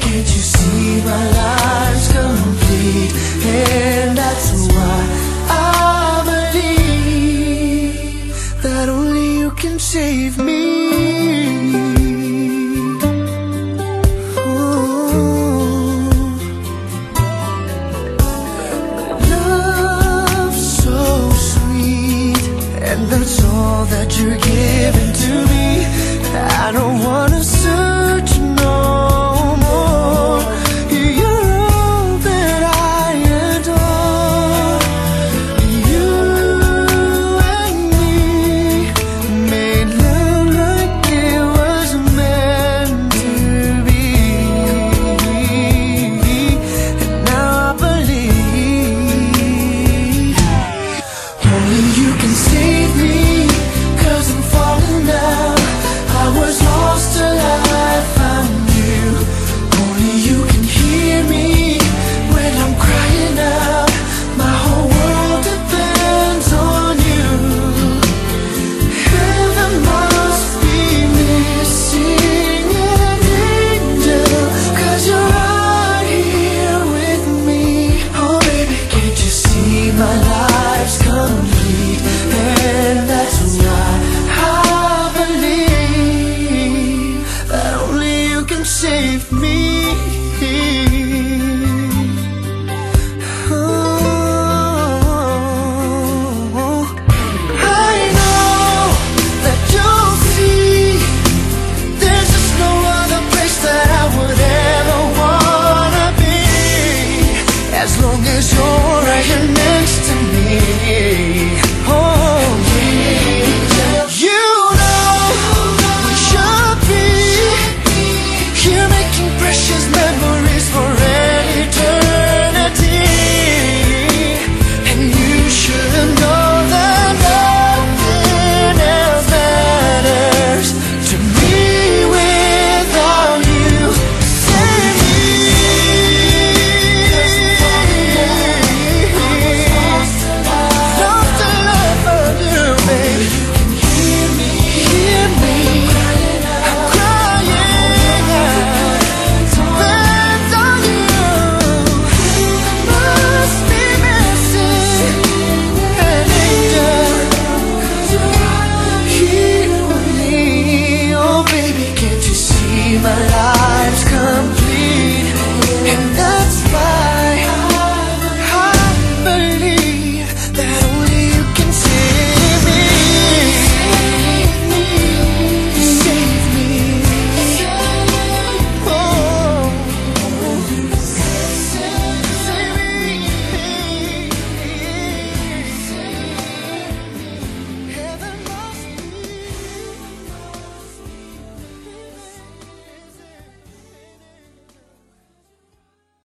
Can't you see my life's complete? And that's why I believe that only you can save me. so sweet and That's all that you're getting you